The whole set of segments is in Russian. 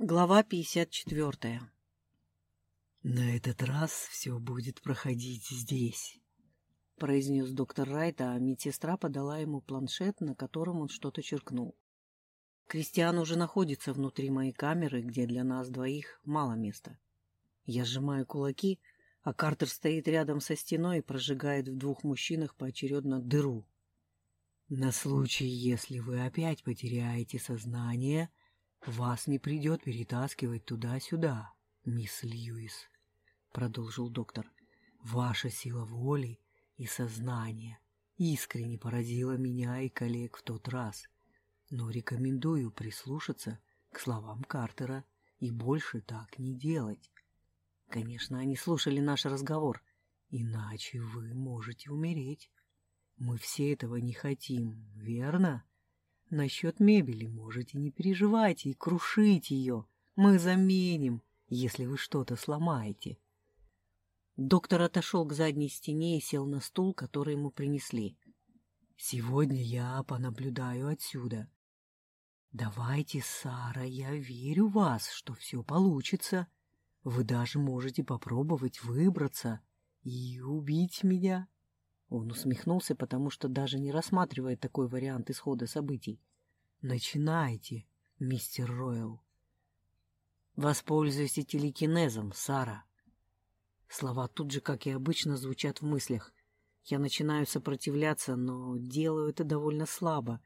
Глава 54. «На этот раз все будет проходить здесь», — произнес доктор Райт, а медсестра подала ему планшет, на котором он что-то черкнул. Кристиан уже находится внутри моей камеры, где для нас двоих мало места. Я сжимаю кулаки, а Картер стоит рядом со стеной и прожигает в двух мужчинах поочередно дыру. «На случай, если вы опять потеряете сознание», «Вас не придет перетаскивать туда-сюда, мисс Льюис», — продолжил доктор. «Ваша сила воли и сознания искренне поразила меня и коллег в тот раз, но рекомендую прислушаться к словам Картера и больше так не делать. Конечно, они слушали наш разговор, иначе вы можете умереть. Мы все этого не хотим, верно?» Насчет мебели можете не переживать и крушить ее. Мы заменим, если вы что-то сломаете. Доктор отошел к задней стене и сел на стул, который ему принесли. Сегодня я понаблюдаю отсюда. Давайте, Сара, я верю в вас, что все получится. Вы даже можете попробовать выбраться и убить меня. Он усмехнулся, потому что даже не рассматривает такой вариант исхода событий. «Начинайте, мистер Ройл». «Воспользуйся телекинезом, Сара». Слова тут же, как и обычно, звучат в мыслях. Я начинаю сопротивляться, но делаю это довольно слабо,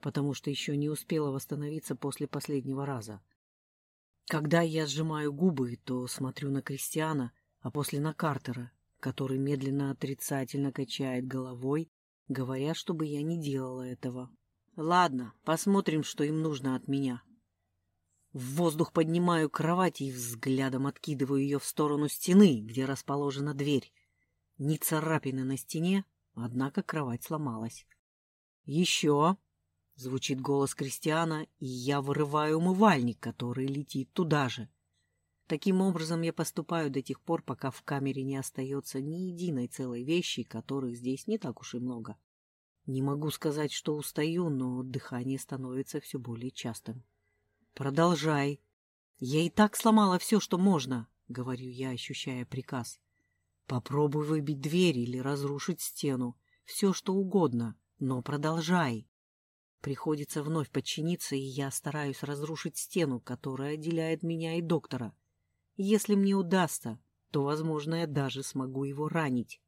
потому что еще не успела восстановиться после последнего раза. Когда я сжимаю губы, то смотрю на Кристиана, а после на Картера, который медленно отрицательно качает головой, говоря, чтобы я не делала этого. Ладно, посмотрим, что им нужно от меня. В воздух поднимаю кровать и взглядом откидываю ее в сторону стены, где расположена дверь. Ни царапины на стене, однако кровать сломалась. «Еще!» — звучит голос Кристиана, и я вырываю умывальник, который летит туда же. Таким образом я поступаю до тех пор, пока в камере не остается ни единой целой вещи, которых здесь не так уж и много. Не могу сказать, что устаю, но дыхание становится все более частым. «Продолжай. Я и так сломала все, что можно», — говорю я, ощущая приказ. «Попробуй выбить дверь или разрушить стену. Все, что угодно, но продолжай». Приходится вновь подчиниться, и я стараюсь разрушить стену, которая отделяет меня и доктора. Если мне удастся, то, возможно, я даже смогу его ранить.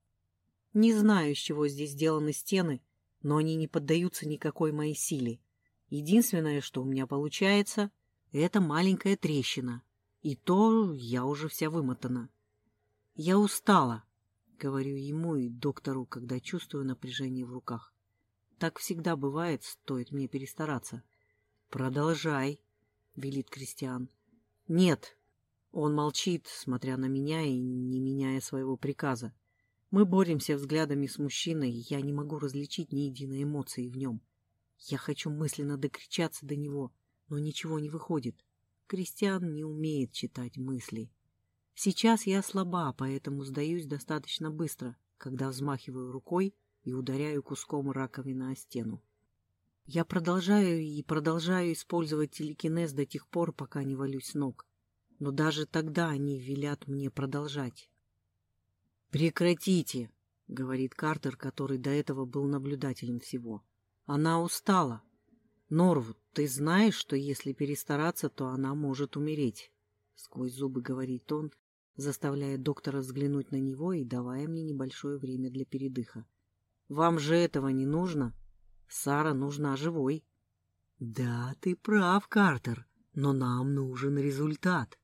Не знаю, из чего здесь сделаны стены, но они не поддаются никакой моей силе. Единственное, что у меня получается, это маленькая трещина. И то я уже вся вымотана. Я устала, говорю ему и доктору, когда чувствую напряжение в руках. Так всегда бывает, стоит мне перестараться. Продолжай, велит Кристиан. Нет, он молчит, смотря на меня и не меняя своего приказа. Мы боремся взглядами с мужчиной, и я не могу различить ни единой эмоции в нем. Я хочу мысленно докричаться до него, но ничего не выходит. Кристиан не умеет читать мысли. Сейчас я слаба, поэтому сдаюсь достаточно быстро, когда взмахиваю рукой и ударяю куском раковины о стену. Я продолжаю и продолжаю использовать телекинез до тех пор, пока не валюсь ног но даже тогда они велят мне продолжать. «Прекратите!» — говорит Картер, который до этого был наблюдателем всего. «Она устала. Норвуд, ты знаешь, что если перестараться, то она может умереть?» Сквозь зубы говорит он, заставляя доктора взглянуть на него и давая мне небольшое время для передыха. «Вам же этого не нужно? Сара нужна живой». «Да, ты прав, Картер, но нам нужен результат.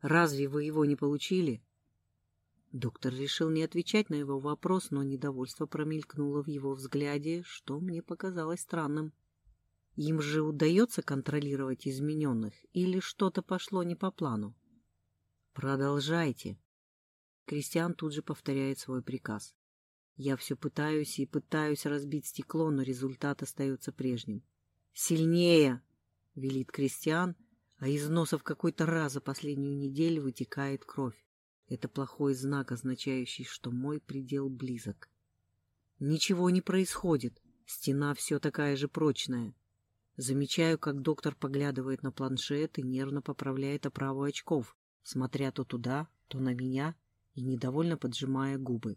Разве вы его не получили? Доктор решил не отвечать на его вопрос, но недовольство промелькнуло в его взгляде, что мне показалось странным. Им же удается контролировать измененных, или что-то пошло не по плану? Продолжайте. Кристиан тут же повторяет свой приказ. Я все пытаюсь и пытаюсь разбить стекло, но результат остается прежним. «Сильнее!» — велит Кристиан — а из носа в какой-то раз за последнюю неделю вытекает кровь. Это плохой знак, означающий, что мой предел близок. Ничего не происходит, стена все такая же прочная. Замечаю, как доктор поглядывает на планшет и нервно поправляет оправу очков, смотря то туда, то на меня и недовольно поджимая губы.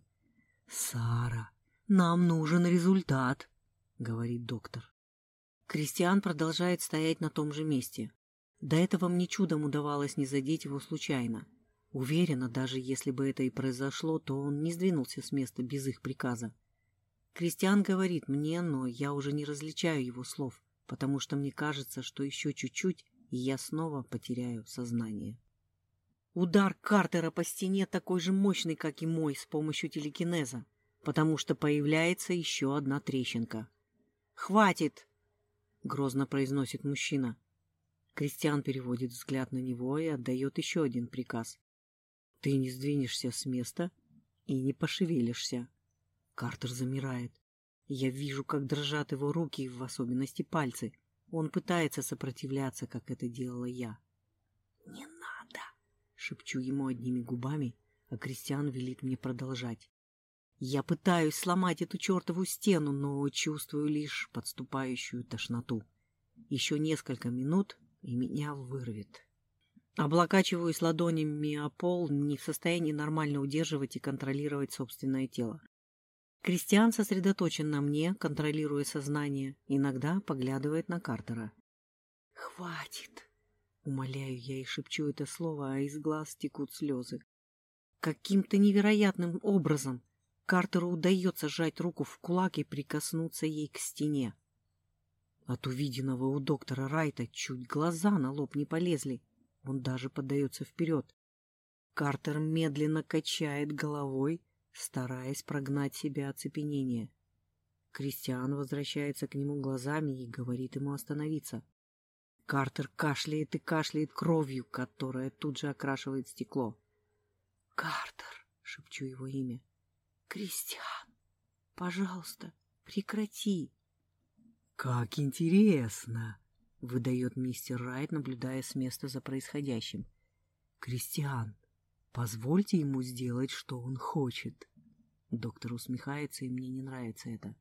«Сара, нам нужен результат», — говорит доктор. Кристиан продолжает стоять на том же месте. До этого мне чудом удавалось не задеть его случайно. Уверена, даже если бы это и произошло, то он не сдвинулся с места без их приказа. Кристиан говорит мне, но я уже не различаю его слов, потому что мне кажется, что еще чуть-чуть, и я снова потеряю сознание. Удар Картера по стене такой же мощный, как и мой, с помощью телекинеза, потому что появляется еще одна трещинка. «Хватит!» — грозно произносит мужчина. Кристиан переводит взгляд на него и отдает еще один приказ. «Ты не сдвинешься с места и не пошевелишься». Картер замирает. Я вижу, как дрожат его руки, в особенности пальцы. Он пытается сопротивляться, как это делала я. «Не Шепчу ему одними губами, а Кристиан велит мне продолжать. Я пытаюсь сломать эту чертову стену, но чувствую лишь подступающую тошноту. Еще несколько минут, и меня вырвет. Облокачиваюсь ладонями о пол, не в состоянии нормально удерживать и контролировать собственное тело. Кристиан сосредоточен на мне, контролируя сознание, иногда поглядывает на Картера. «Хватит!» Умоляю я и шепчу это слово, а из глаз текут слезы. Каким-то невероятным образом Картеру удается сжать руку в кулак и прикоснуться ей к стене. От увиденного у доктора Райта чуть глаза на лоб не полезли. Он даже поддается вперед. Картер медленно качает головой, стараясь прогнать себя оцепенение. Кристиан возвращается к нему глазами и говорит ему остановиться. Картер кашляет и кашляет кровью, которая тут же окрашивает стекло. «Картер!» — шепчу его имя. «Кристиан! Пожалуйста, прекрати!» «Как интересно!» — выдает мистер Райт, наблюдая с места за происходящим. «Кристиан, позвольте ему сделать, что он хочет». Доктор усмехается, и мне не нравится это.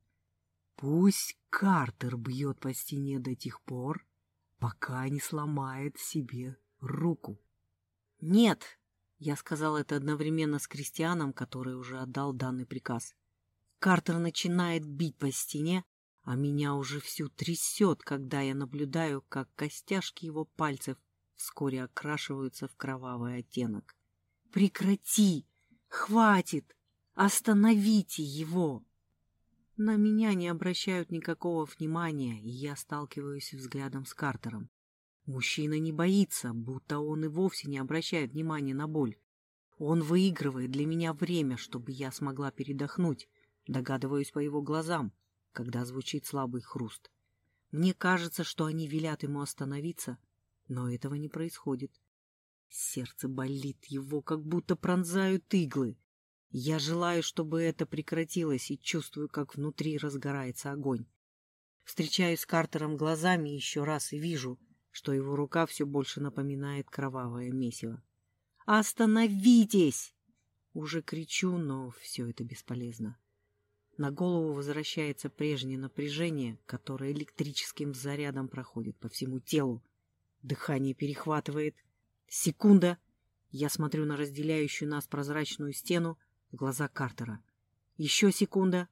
«Пусть Картер бьет по стене до тех пор, пока не сломает себе руку. «Нет!» — я сказал это одновременно с Кристианом, который уже отдал данный приказ. Картер начинает бить по стене, а меня уже всю трясет, когда я наблюдаю, как костяшки его пальцев вскоре окрашиваются в кровавый оттенок. «Прекрати! Хватит! Остановите его!» На меня не обращают никакого внимания, и я сталкиваюсь взглядом с Картером. Мужчина не боится, будто он и вовсе не обращает внимания на боль. Он выигрывает для меня время, чтобы я смогла передохнуть, догадываюсь по его глазам, когда звучит слабый хруст. Мне кажется, что они велят ему остановиться, но этого не происходит. Сердце болит, его как будто пронзают иглы. Я желаю, чтобы это прекратилось, и чувствую, как внутри разгорается огонь. Встречаюсь с Картером глазами еще раз и вижу, что его рука все больше напоминает кровавое месиво. «Остановитесь!» Уже кричу, но все это бесполезно. На голову возвращается прежнее напряжение, которое электрическим зарядом проходит по всему телу. Дыхание перехватывает. Секунда. Я смотрю на разделяющую нас прозрачную стену, в глаза Картера. Еще секунда,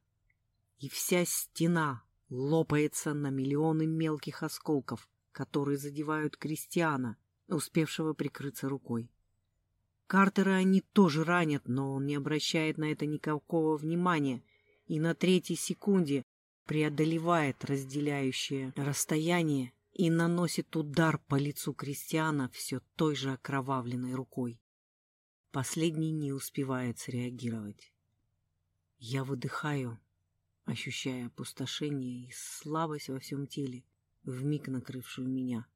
и вся стена лопается на миллионы мелких осколков, которые задевают крестьяна, успевшего прикрыться рукой. Картера они тоже ранят, но он не обращает на это никакого внимания и на третьей секунде преодолевает разделяющее расстояние и наносит удар по лицу крестьяна все той же окровавленной рукой. Последний не успевает среагировать. Я выдыхаю, ощущая опустошение и слабость во всем теле, вмиг накрывшую меня.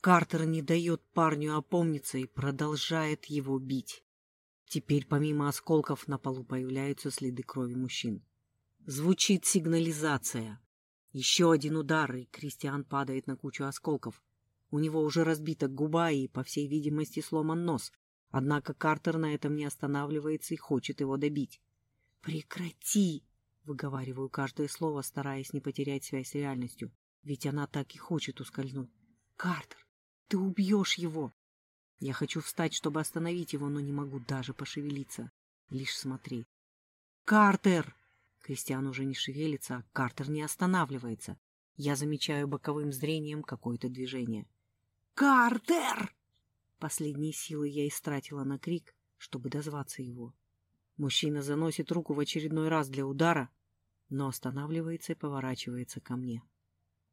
Картер не дает парню опомниться и продолжает его бить. Теперь помимо осколков на полу появляются следы крови мужчин. Звучит сигнализация. Еще один удар, и Кристиан падает на кучу осколков. У него уже разбита губа и, по всей видимости, сломан нос, Однако Картер на этом не останавливается и хочет его добить. «Прекрати!» — выговариваю каждое слово, стараясь не потерять связь с реальностью. Ведь она так и хочет ускользнуть. «Картер, ты убьешь его!» Я хочу встать, чтобы остановить его, но не могу даже пошевелиться. Лишь смотреть. «Картер!» Кристиан уже не шевелится, а Картер не останавливается. Я замечаю боковым зрением какое-то движение. «Картер!» Последние силы я истратила на крик, чтобы дозваться его. Мужчина заносит руку в очередной раз для удара, но останавливается и поворачивается ко мне.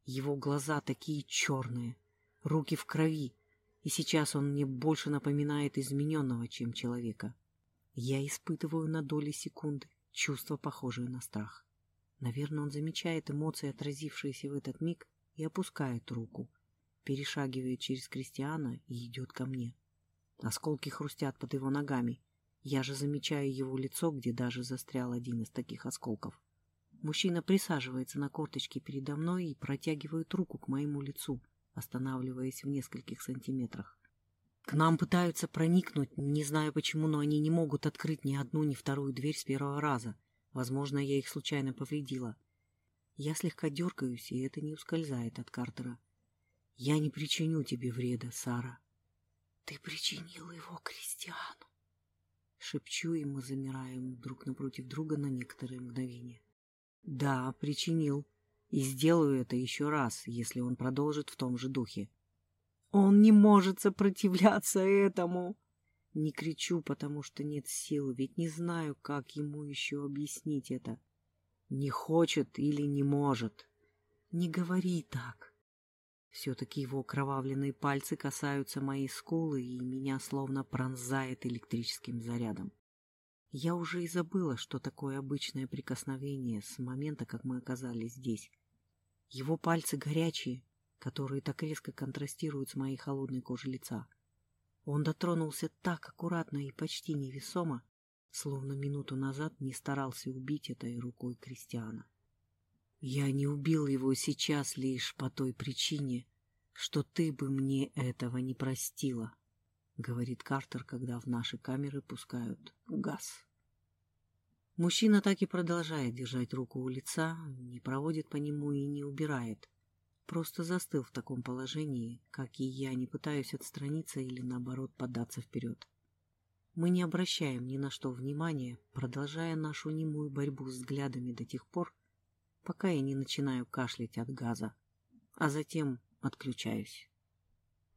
Его глаза такие черные, руки в крови, и сейчас он мне больше напоминает измененного, чем человека. Я испытываю на доли секунды чувство, похожее на страх. Наверное, он замечает эмоции, отразившиеся в этот миг, и опускает руку, перешагивает через Кристиана и идет ко мне. Осколки хрустят под его ногами. Я же замечаю его лицо, где даже застрял один из таких осколков. Мужчина присаживается на корточке передо мной и протягивает руку к моему лицу, останавливаясь в нескольких сантиметрах. К нам пытаются проникнуть, не знаю почему, но они не могут открыть ни одну, ни вторую дверь с первого раза. Возможно, я их случайно повредила. Я слегка дергаюсь, и это не ускользает от Картера. Я не причиню тебе вреда, Сара. Ты причинил его Кристиану. Шепчу, и мы замираем друг напротив друга на некоторые мгновения. Да, причинил. И сделаю это еще раз, если он продолжит в том же духе. Он не может сопротивляться этому. Не кричу, потому что нет сил, ведь не знаю, как ему еще объяснить это. Не хочет или не может. Не говори так. Все-таки его кровавленные пальцы касаются моей скулы, и меня словно пронзает электрическим зарядом. Я уже и забыла, что такое обычное прикосновение с момента, как мы оказались здесь. Его пальцы горячие, которые так резко контрастируют с моей холодной кожей лица. Он дотронулся так аккуратно и почти невесомо, словно минуту назад не старался убить этой рукой Кристиана. Я не убил его сейчас лишь по той причине, что ты бы мне этого не простила говорит Картер, когда в наши камеры пускают газ. Мужчина так и продолжает держать руку у лица, не проводит по нему и не убирает. Просто застыл в таком положении, как и я, не пытаюсь отстраниться или, наоборот, податься вперед. Мы не обращаем ни на что внимания, продолжая нашу немую борьбу взглядами до тех пор, пока я не начинаю кашлять от газа, а затем отключаюсь.